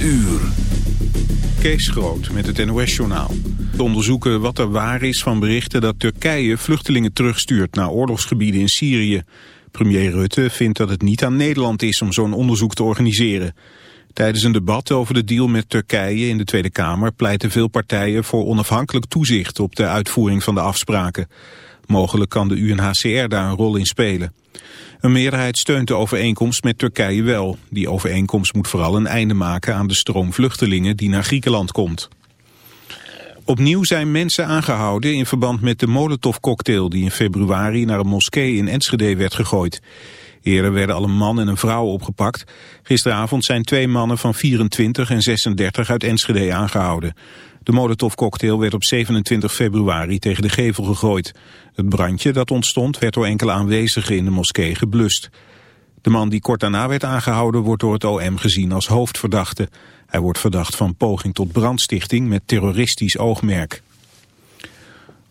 uur. Kees Groot met het NOS-journaal. Onderzoeken wat er waar is van berichten dat Turkije vluchtelingen terugstuurt naar oorlogsgebieden in Syrië. Premier Rutte vindt dat het niet aan Nederland is om zo'n onderzoek te organiseren. Tijdens een debat over de deal met Turkije in de Tweede Kamer pleiten veel partijen voor onafhankelijk toezicht op de uitvoering van de afspraken. Mogelijk kan de UNHCR daar een rol in spelen. Een meerderheid steunt de overeenkomst met Turkije wel. Die overeenkomst moet vooral een einde maken aan de stroom vluchtelingen die naar Griekenland komt. Opnieuw zijn mensen aangehouden in verband met de Molotov-cocktail... die in februari naar een moskee in Enschede werd gegooid. Eerder werden al een man en een vrouw opgepakt. Gisteravond zijn twee mannen van 24 en 36 uit Enschede aangehouden. De Molotov-cocktail werd op 27 februari tegen de gevel gegooid. Het brandje dat ontstond werd door enkele aanwezigen in de moskee geblust. De man die kort daarna werd aangehouden wordt door het OM gezien als hoofdverdachte. Hij wordt verdacht van poging tot brandstichting met terroristisch oogmerk.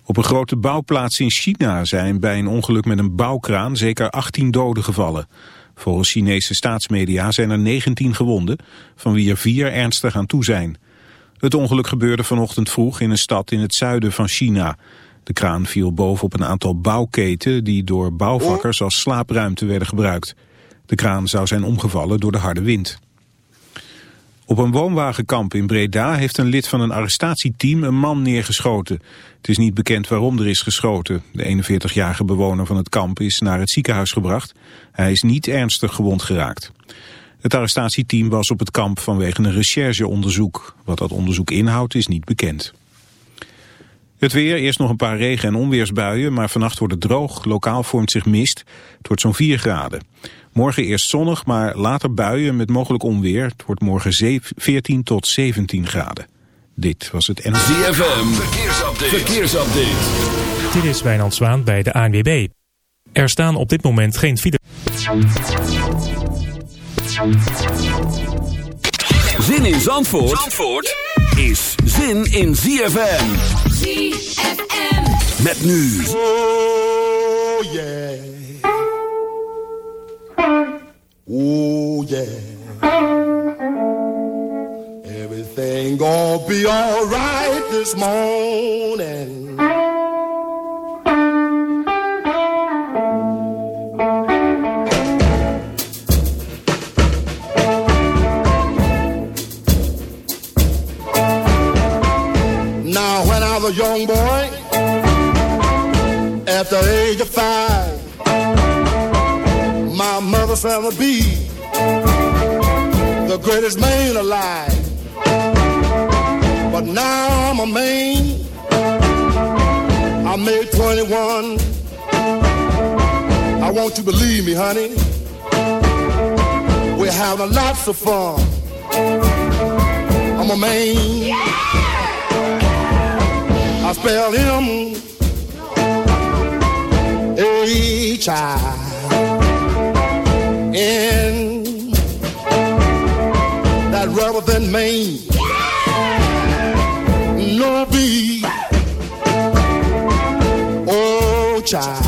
Op een grote bouwplaats in China zijn bij een ongeluk met een bouwkraan zeker 18 doden gevallen. Volgens Chinese staatsmedia zijn er 19 gewonden, van wie er vier ernstig aan toe zijn. Het ongeluk gebeurde vanochtend vroeg in een stad in het zuiden van China. De kraan viel bovenop een aantal bouwketen die door bouwvakkers als slaapruimte werden gebruikt. De kraan zou zijn omgevallen door de harde wind. Op een woonwagenkamp in Breda heeft een lid van een arrestatieteam een man neergeschoten. Het is niet bekend waarom er is geschoten. De 41-jarige bewoner van het kamp is naar het ziekenhuis gebracht. Hij is niet ernstig gewond geraakt. Het arrestatieteam was op het kamp vanwege een rechercheonderzoek. Wat dat onderzoek inhoudt is niet bekend. Het weer, eerst nog een paar regen- en onweersbuien, maar vannacht wordt het droog. Lokaal vormt zich mist. Het wordt zo'n 4 graden. Morgen eerst zonnig, maar later buien met mogelijk onweer. Het wordt morgen 14 tot 17 graden. Dit was het NLV. ZFM, verkeersupdate. verkeersupdate. Dit is Wijnand Zwaan bij de ANWB. Er staan op dit moment geen file. Zin in Zandvoort, Zandvoort is zin in ZFM. ZFM. Met nu. Oh yeah. Oh yeah. Everything gonna be alright this morning. A young boy, at the age of five, my mother said I'd be the greatest man alive. But now I'm a man. I made 21. I want you to believe me, honey. We're having lots of fun. I'm a man. I spell him H I N that rubber than Maine. No B Oh child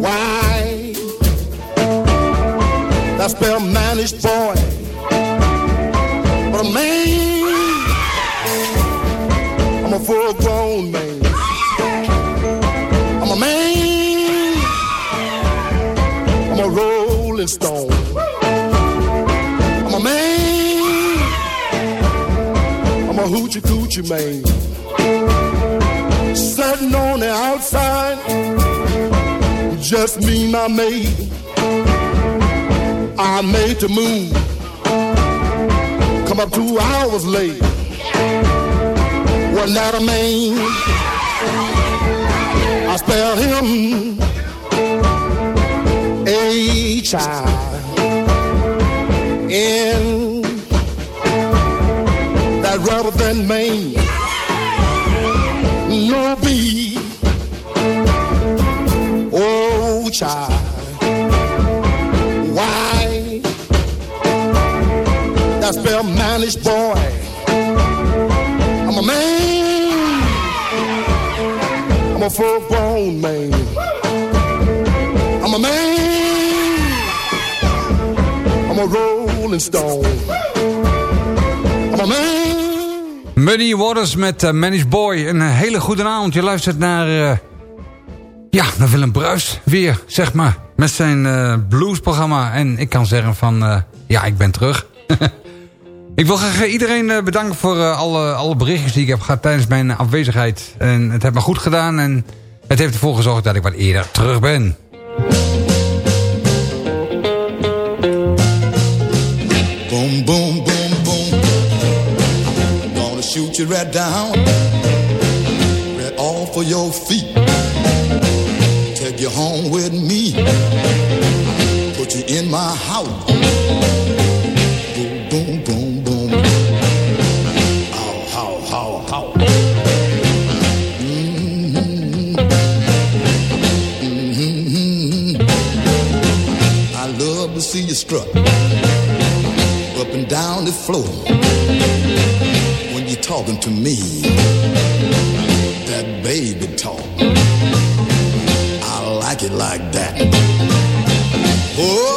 Why that spell managed boy hoochie coochie man. Sitting on the outside, just me, my mate. I made the move. Come up two hours late. Wasn't that a man? I spell him N that rubber than Maine. No B Oh child Why that spell managed boy I'm a man. I'm a full grown man. I'm a man. I'm a Rolling Stone. I'm a man. Muddy Waters met uh, Boy. Een hele goede avond. Je luistert naar... Uh, ja, naar Willem Bruis. Weer, zeg maar. Met zijn uh, bluesprogramma. En ik kan zeggen van... ja, ik ben terug. ik wil graag iedereen bedanken voor alle, alle berichtjes die ik heb gehad tijdens mijn afwezigheid. En het heeft me goed gedaan. En het heeft ervoor gezorgd dat ik wat eerder terug ben. Shoot you right down. Right off of your feet. Take you home with me. Put you in my house. Boom, boom, boom, boom. How, how, how, how. Mm-hmm. Mm-hmm. I love to see you strut up and down the floor talking to me. That baby talk. I like it like that. Oh,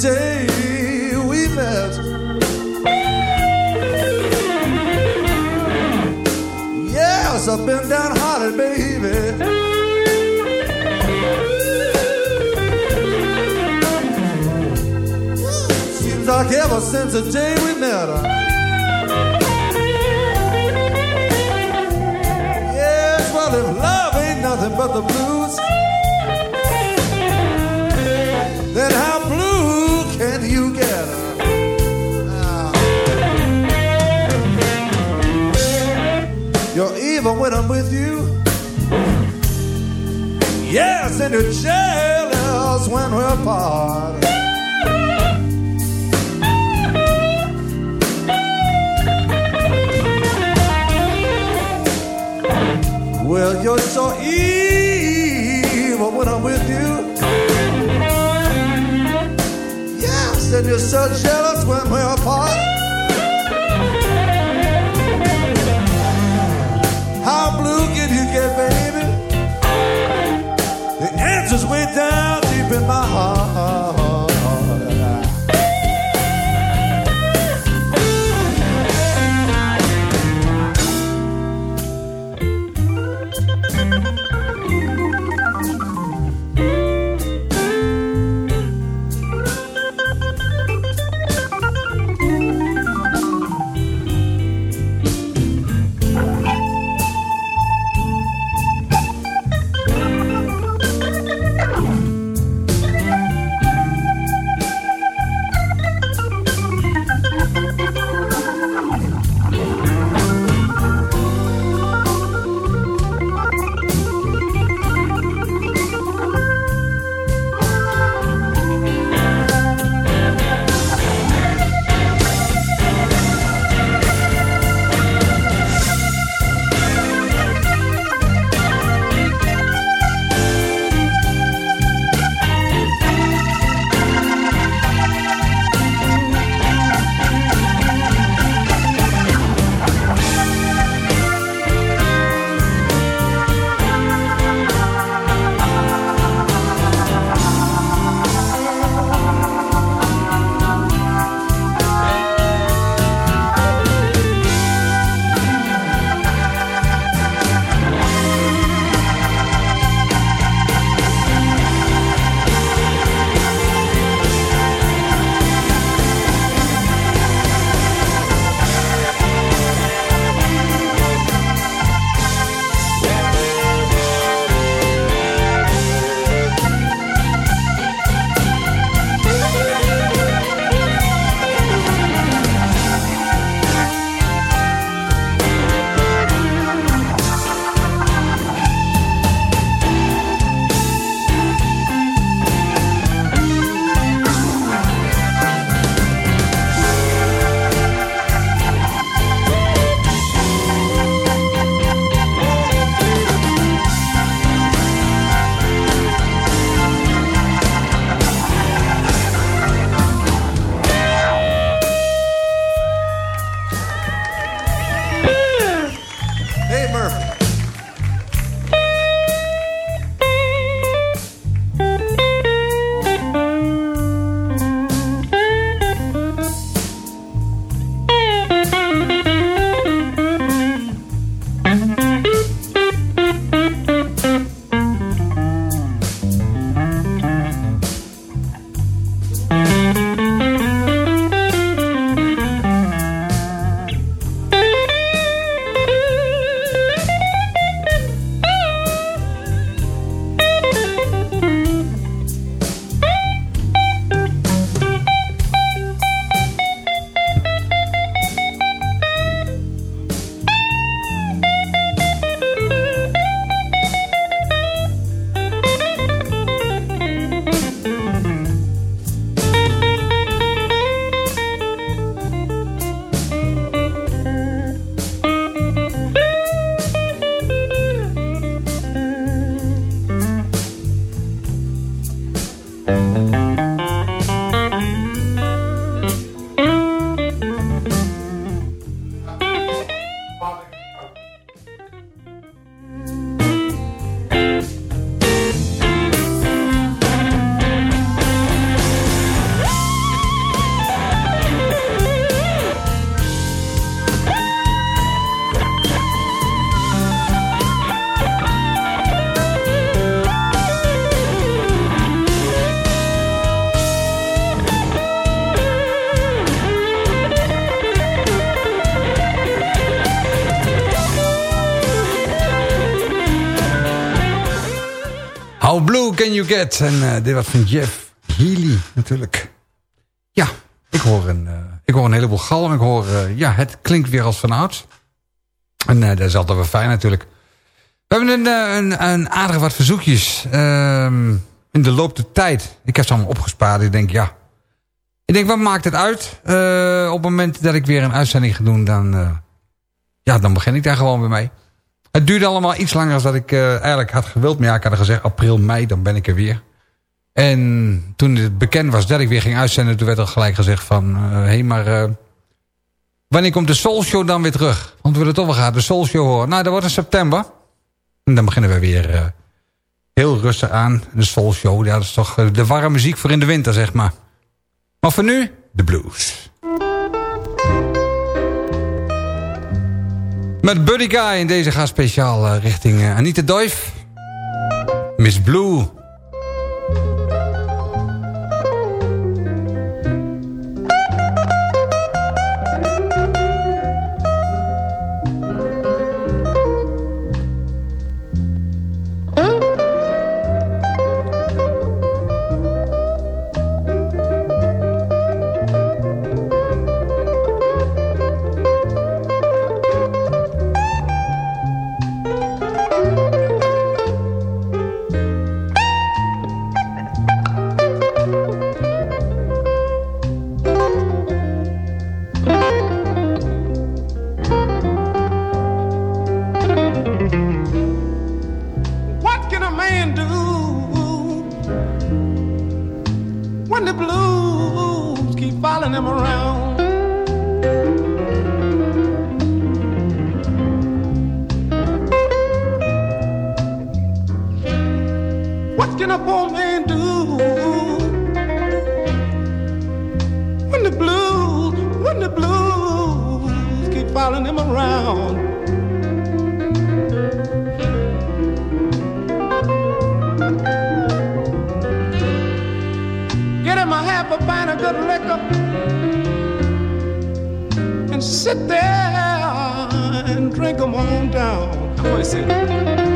day we met. Yes, I've been downhearted, baby. Seems like ever since the day we met. Uh, And you're jealous when we're apart. Well, you're so evil when I'm with you. Yes, and you're so jealous when we're apart. En eh, dit was van Jeff Healy natuurlijk. Ja, ik, hoor een, uh, ik hoor een heleboel galm. Ik hoor, uh, ja, het klinkt weer als vanouds. En dat is altijd wel fijn natuurlijk. We hebben een, een, een aardige wat verzoekjes. Ehm, in de loop der tijd. Ik heb ze allemaal opgespaard. Ik denk, ja. Ik denk, wat maakt het uit? op het moment dat ik weer een uitzending ga doen, dan, ja, dan begin ik daar gewoon weer mee. Het duurde allemaal iets langer dan ik eigenlijk had gewild. Maar ja, ik had gezegd april, mei, dan ben ik er weer. En toen het bekend was dat ik weer ging uitzenden... toen werd al gelijk gezegd van... hé, uh, hey, maar... Uh, wanneer komt de Soul Show dan weer terug? Want we willen toch wel gaan de Soul Show horen. Nou, dat wordt in september. En dan beginnen we weer heel rustig aan. De Soul Show, ja, dat is toch de warme muziek voor in de winter, zeg maar. Maar voor nu, de blues. Met Buddy Guy. En deze gaat speciaal richting Anita Doif. Miss Blue... can a poor man do when the blues, when the blues keep following him around? Get him a half pint of good liquor and sit there and drink them on down. I want to say.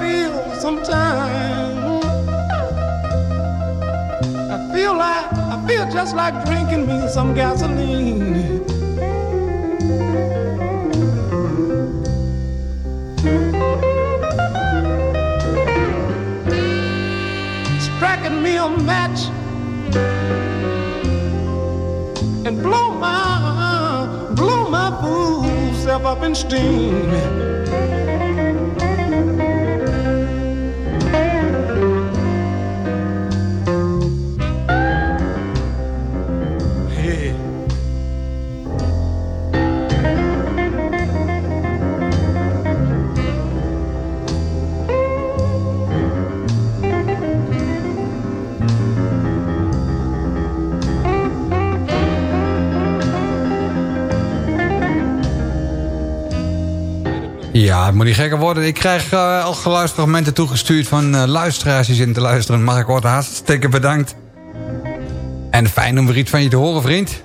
feel sometimes. I feel like I feel just like drinking me some gasoline. Striking me a match and blow my blow my fool self up in steam. Ja, het moet niet gekker worden. Ik krijg uh, al geluidsfragmenten toegestuurd van uh, luisteraars die zitten te luisteren. Mag ik worden hartstikke bedankt. En fijn om weer iets van je te horen, vriend.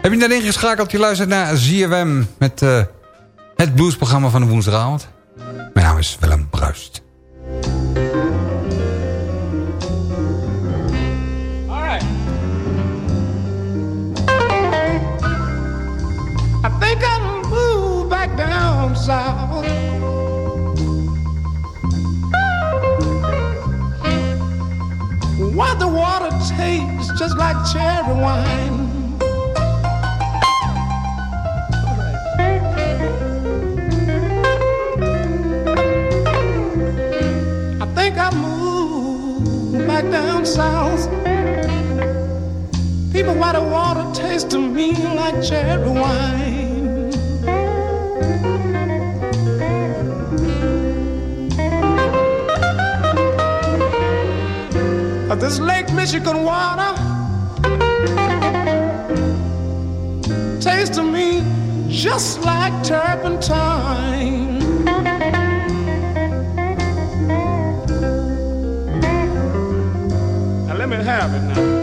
Heb je net ingeschakeld? Je luistert naar ZFM met uh, Het bluesprogramma van de woensdagavond. Mijn naam is Willem Where the water tastes just like cherry wine. I think I'll move back down south. People, why the water tastes to me like cherry wine. This Lake Michigan water tastes to me just like turpentine. Now let me have it now.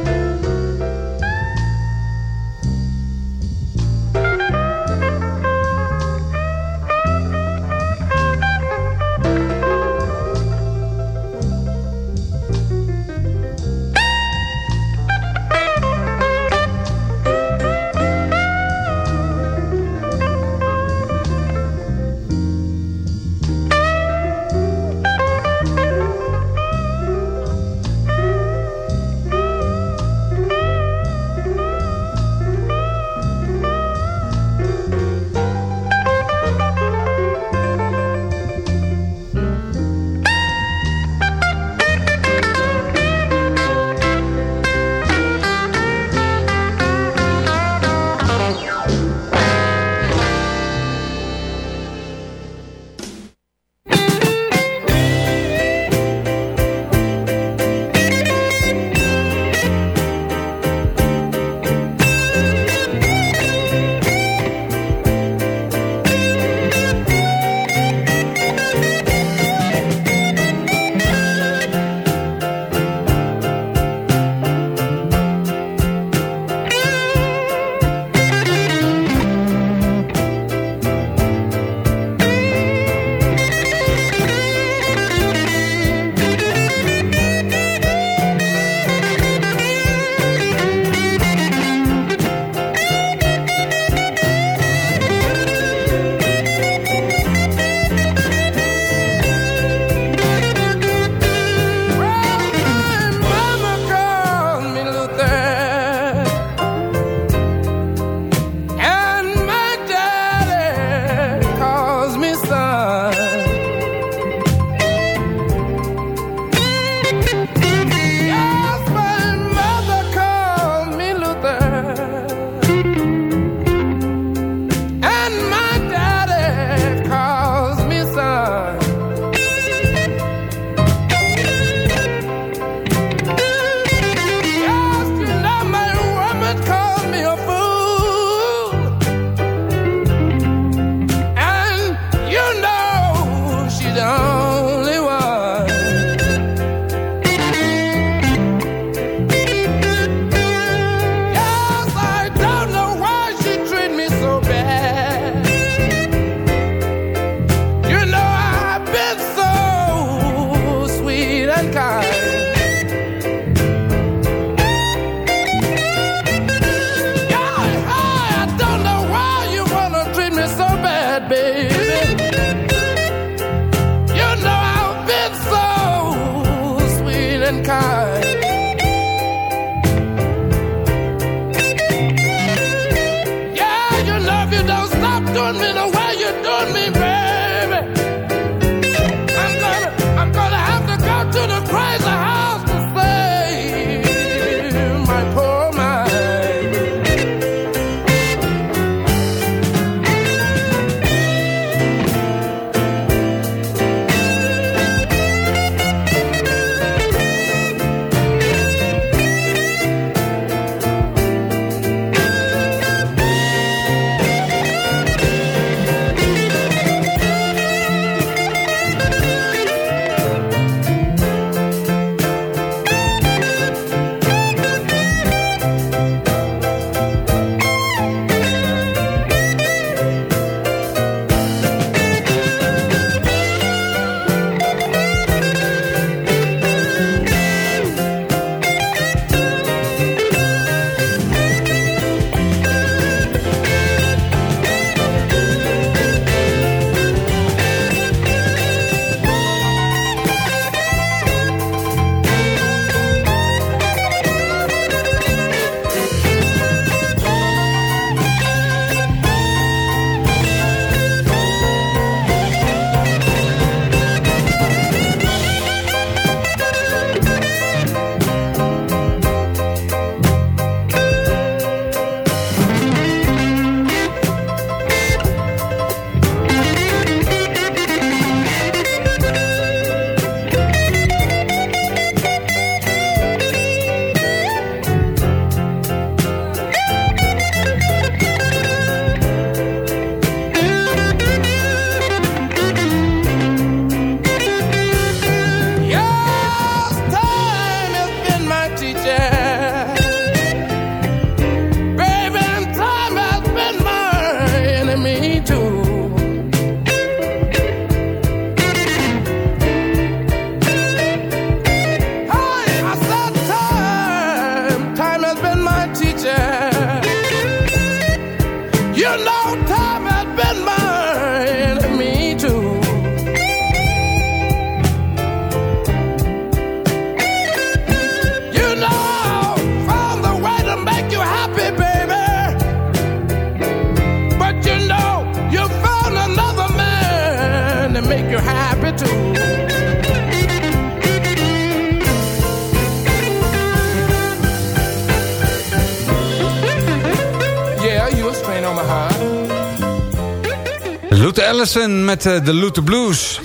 Luther Allison met uh, de Luther Blues.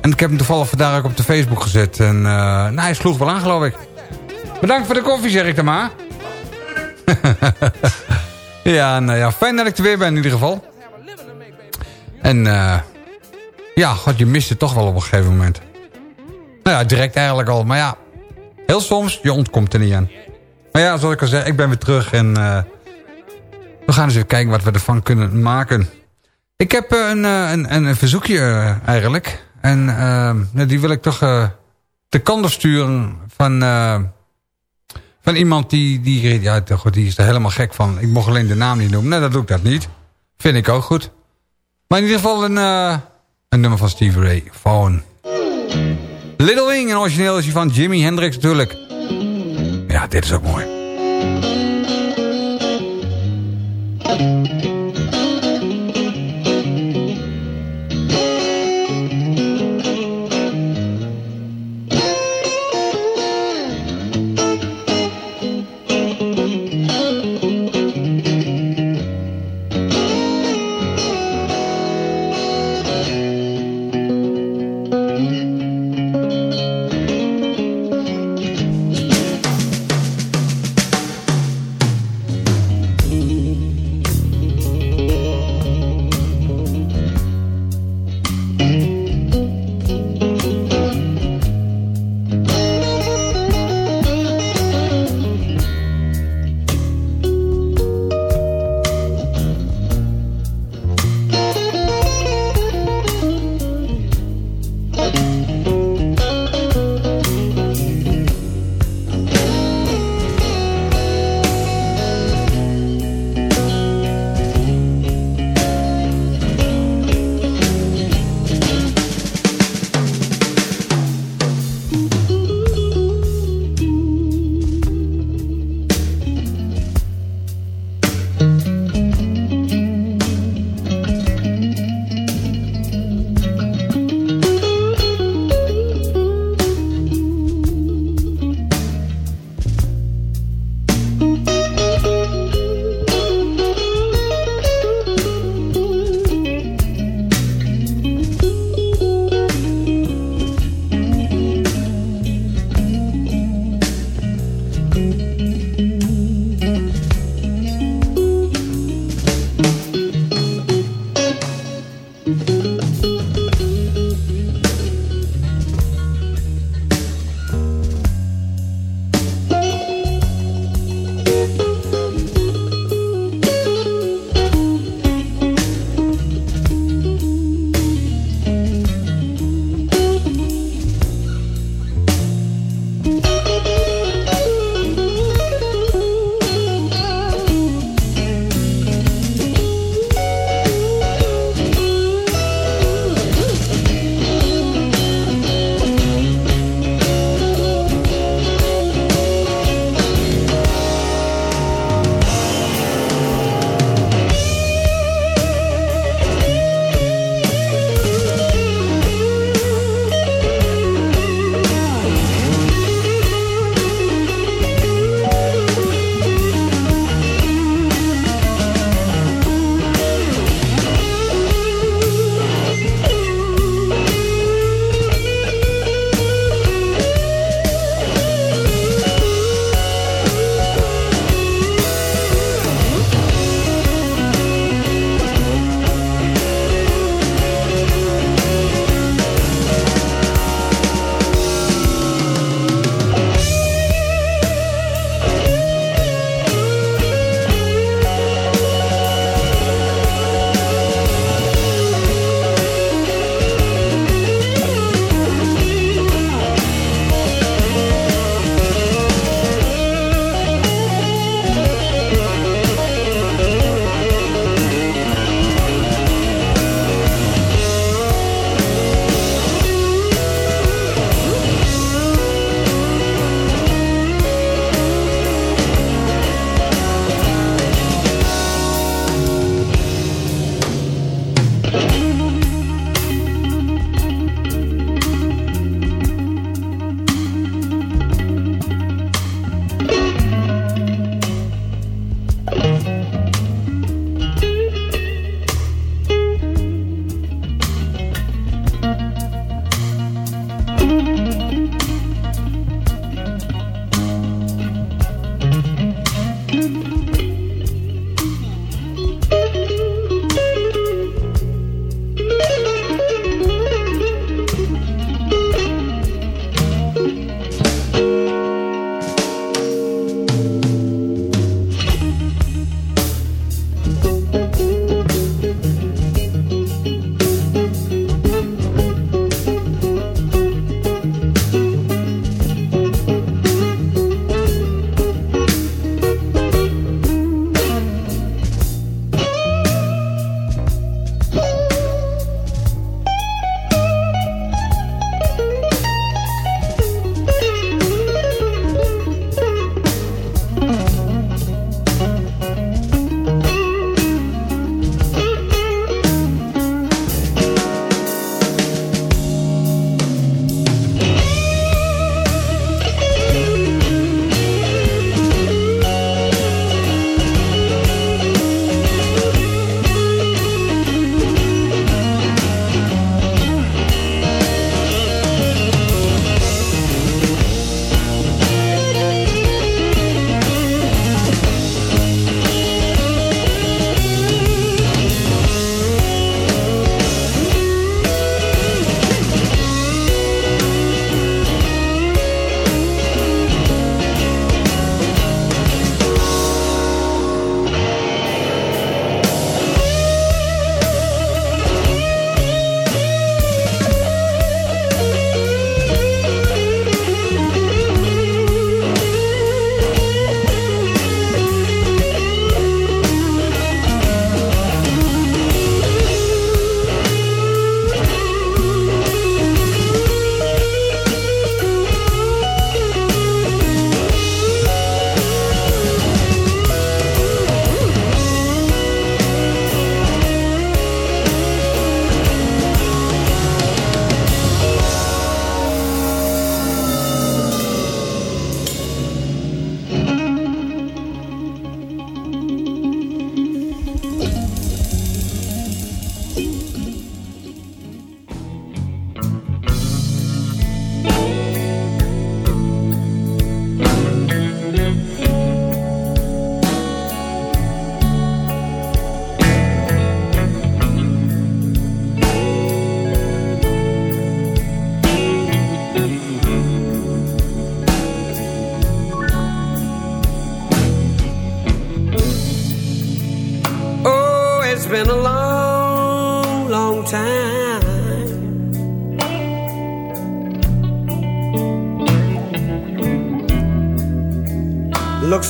En ik heb hem toevallig vandaag ook op de Facebook gezet. En uh, nou, hij sloeg wel aan, geloof ik. Bedankt voor de koffie, zeg ik dan maar. ja, nou ja, fijn dat ik er weer ben in ieder geval. En uh, ja, god, je mist het toch wel op een gegeven moment. Nou ja, direct eigenlijk al. Maar ja, heel soms, je ontkomt er niet aan. Maar ja, zoals ik al zei, ik ben weer terug en... We gaan eens even kijken wat we ervan kunnen maken. Ik heb uh, een, een, een, verzoekje eigenlijk. En die wil ik toch de kant sturen van van iemand die, die, ja, die is er helemaal gek van. Ik mocht alleen de naam niet noemen. Nee, dat doe ik dat niet. Vind ik ook goed. Maar in ieder geval een, uh, een nummer van Steve Ray Vaughan. Little Wing, en origineel is van Jimi Hendrix natuurlijk. Ja, dit is ook mooi.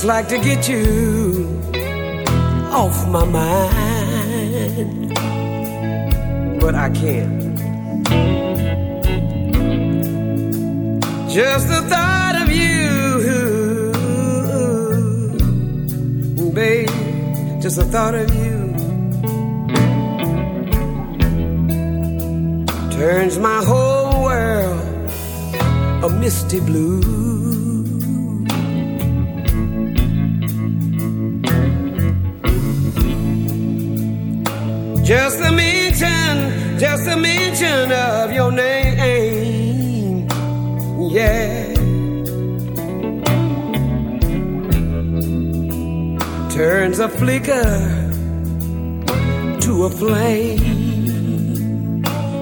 Like to get you off my mind, but I can't. Just the thought of you, babe, just the thought of you turns my whole world a misty blue. Just a mention, just a mention of your name, yeah. Turns a flicker to a flame.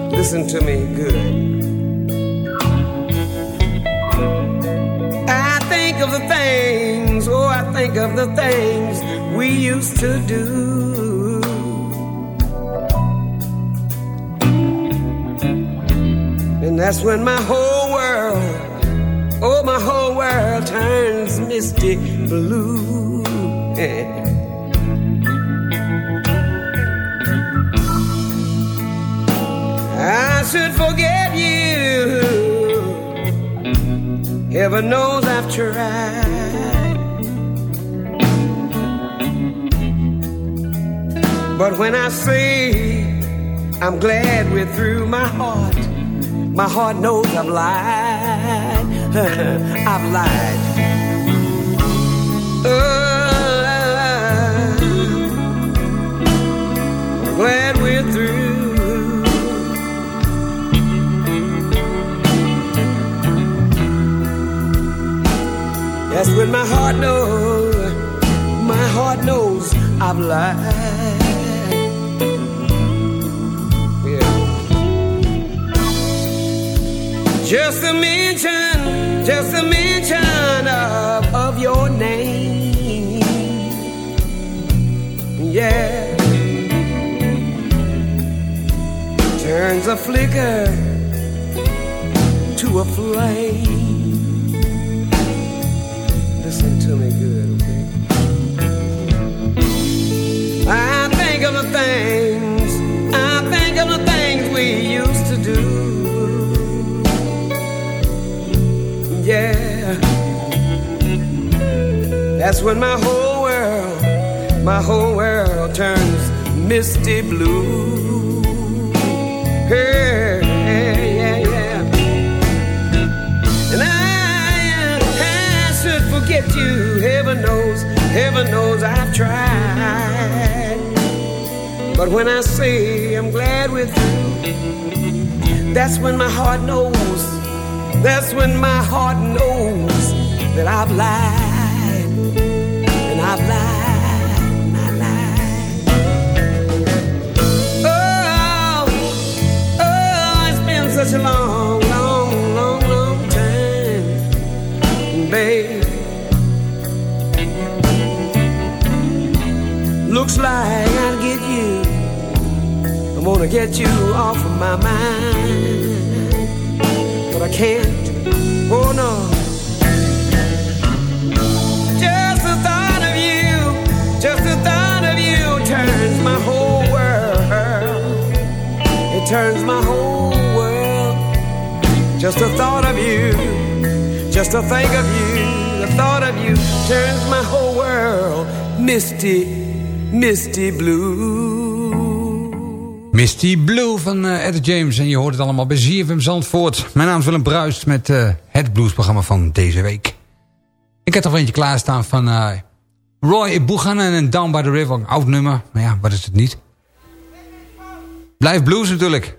Listen to me good. I think of the things, oh, I think of the things we used to do. And that's when my whole world, oh, my whole world turns misty blue. I should forget you. Heaven knows I've tried. But when I say I'm glad we're through, my heart my heart knows I've lied. I've lied. Oh, glad we're through. That's when my heart knows, my heart knows I've lied. Just a mention, just a mention of, of your name. Yeah. Turns a flicker to a flame. Listen to me good, okay? I That's when my whole world, my whole world turns misty blue. Hey, yeah, yeah. And I, I should forget you. Heaven knows, heaven knows I've tried. But when I say I'm glad with you, that's when my heart knows that's when my heart knows that I've lied. Get you. Off of my mind but I can't. Oh no. My whole world. It turns my whole world. Just the thought of you, just to think of you, the thought of you turns my whole world misty, misty blue. Misty Blue van uh, Ed James. En je hoort het allemaal bij ZFM Zandvoort. Mijn naam is Willem Bruist met uh, het bluesprogramma van deze week. Ik heb er eentje klaarstaan van uh, Roy Buchanan en Down by the River. Oud nummer. Maar ja, wat is het niet? Blijf blues natuurlijk.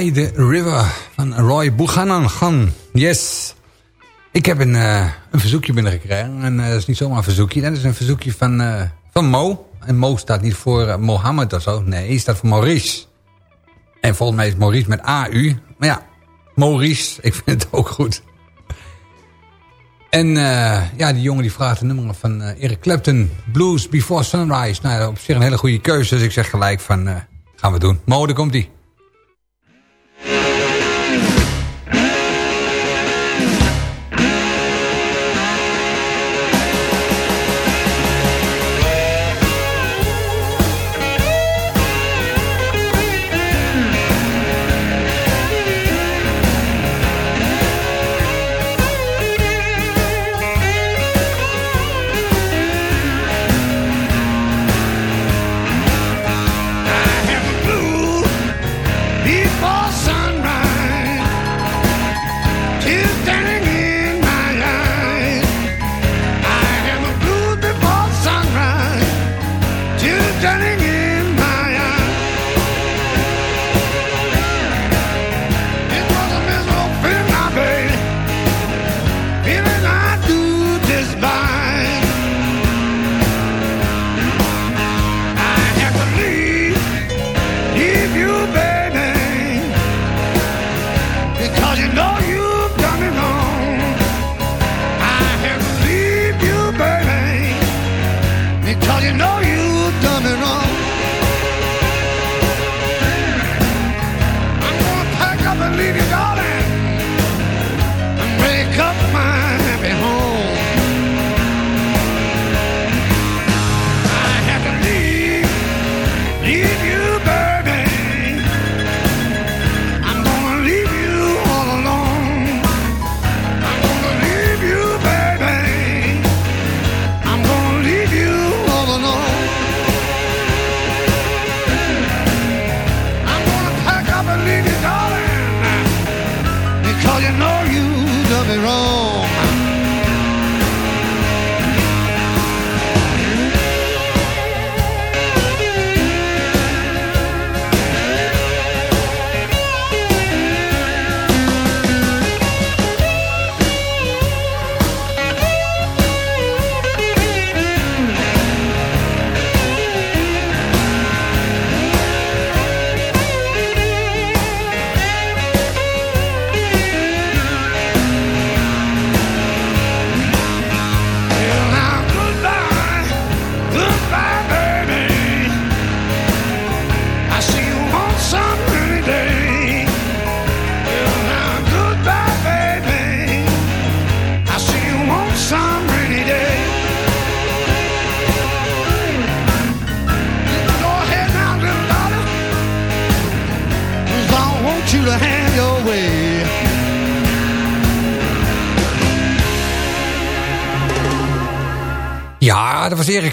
By the River van Roy Buchanan. Yes. Ik heb een, eh, een verzoekje binnengekregen. En eh, dat is niet zomaar een verzoekje. Dat is een verzoekje van, eh, van Mo. En Mo staat niet voor Mohammed of zo. Nee, hij staat voor Maurice. En volgens mij is Maurice met AU. Maar ja, Maurice, ik vind het ook goed. En ja, die jongen die vraagt een nummer van eh, Eric Clapton. Blues Before Sunrise. Nou, op zich een hele goede keuze. Dus ik zeg gelijk van, eh, gaan we doen. Mo, daar komt ie.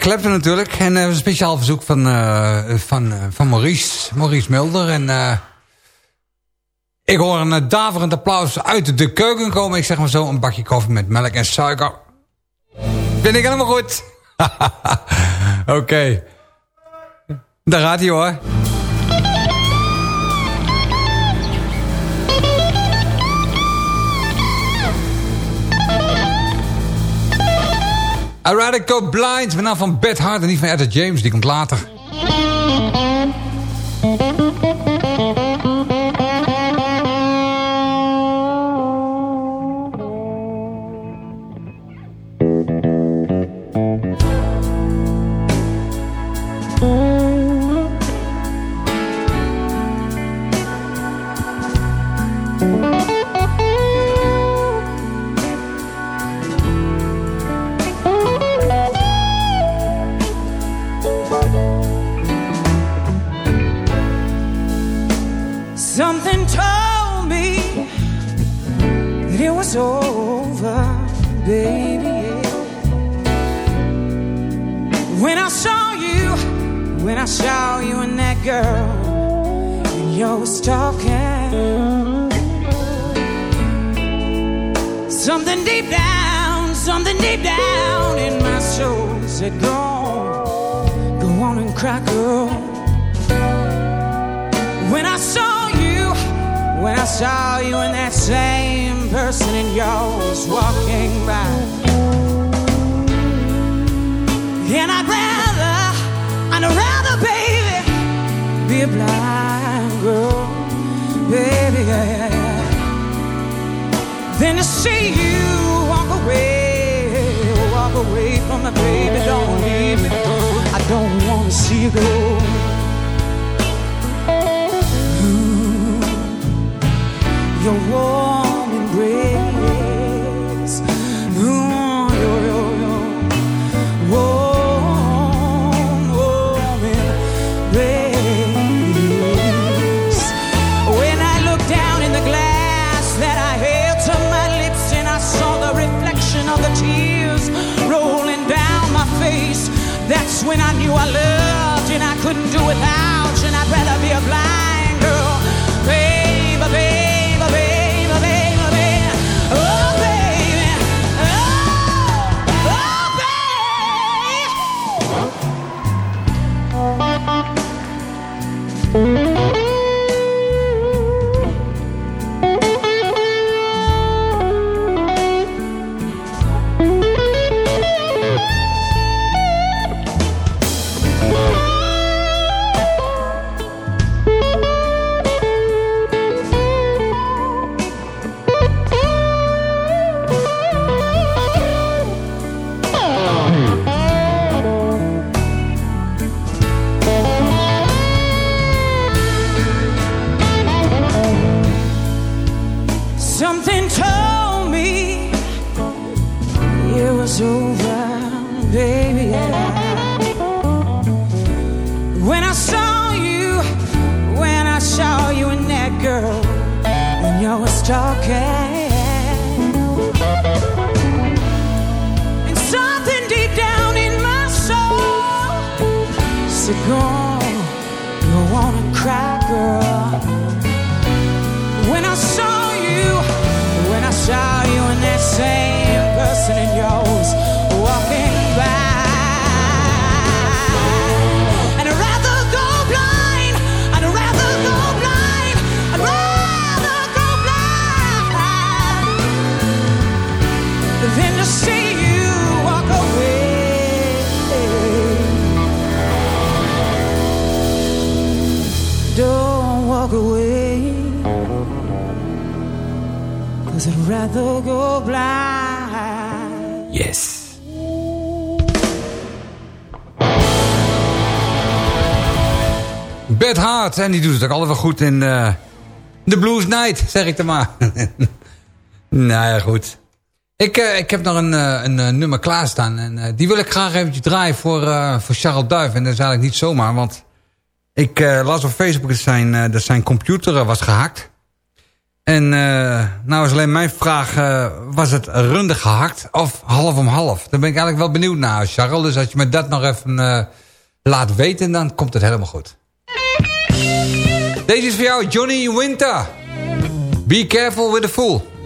Clapton natuurlijk. En eh, een speciaal verzoek van, eh, van, eh, van Maurice, Maurice Mulder. En ik hoor een daverend applaus uit de keuken komen. Ik zeg maar zo, een bakje koffie met melk en suiker. Vind ik helemaal goed. Oké. Daar gaat hij hoor. I Rather Go Blind, met naam van Beth Hart en niet van Etta James, die komt later. It was over, baby. When I saw you, when I saw you and that girl, and you was talking. Something deep down, something deep down in my soul said, Go on, go on and cry, girl. When I saw you, when I saw you and that same person in yours walking by. And I'd rather, I'd rather, baby, be a blind girl, baby, yeah, yeah, yeah, than to see you walk away, walk away from me, baby. Don't leave me. I don't want to see you go. your warm embrace. En die doet het ook wel goed in eh The Blues Night, zeg ik er maar. nou ja, goed. Ik, eh, ik heb nog een, eh, een nummer klaarstaan. En die wil ik graag eventjes draaien voor, voor Charles Duif. En dat is eigenlijk niet zomaar, want ik las op Facebook dat zijn, dat zijn computer was gehackt. En nou is alleen mijn vraag, was het runde gehakt of half om half? Daar ben ik eigenlijk wel benieuwd naar, Charles. Dus als je me dat nog even laat weten, dan komt het helemaal goed. Deze is voor jou, Johnny Winter. Be careful with the fool.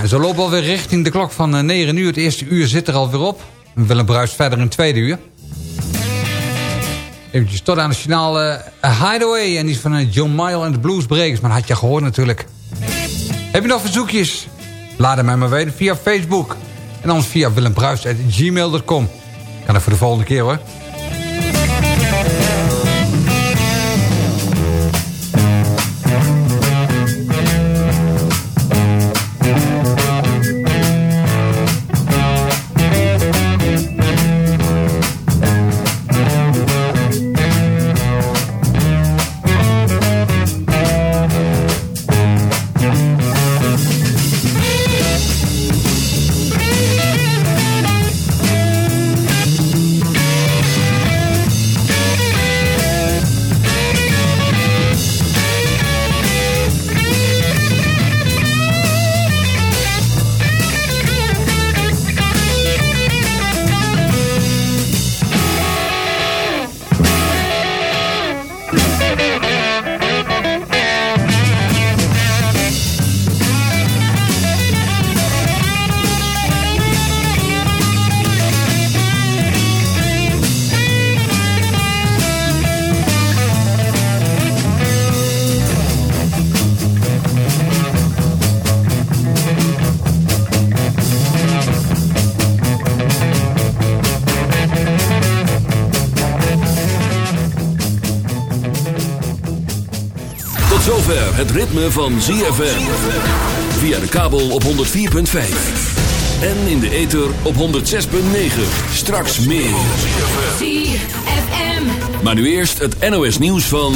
En zo lopen we alweer richting de klok van eh, 9 uur. Het eerste uur zit er alweer op. Willem Bruis verder in het tweede uur. Eventjes tot aan het finaal eh, Hideaway. En die van eh, John Mayall en de Bluesbreakers. Maar dat had je gehoord natuurlijk. Heb je nog verzoekjes? Laat het mij maar weten via Facebook. En anders via willembruis.gmail.com. Kan dat voor de volgende keer hoor. Ritme van ZFM. Via de kabel op 104.5. En in de ether op 106.9. Straks meer. ZFM. Maar nu eerst het NOS nieuws van...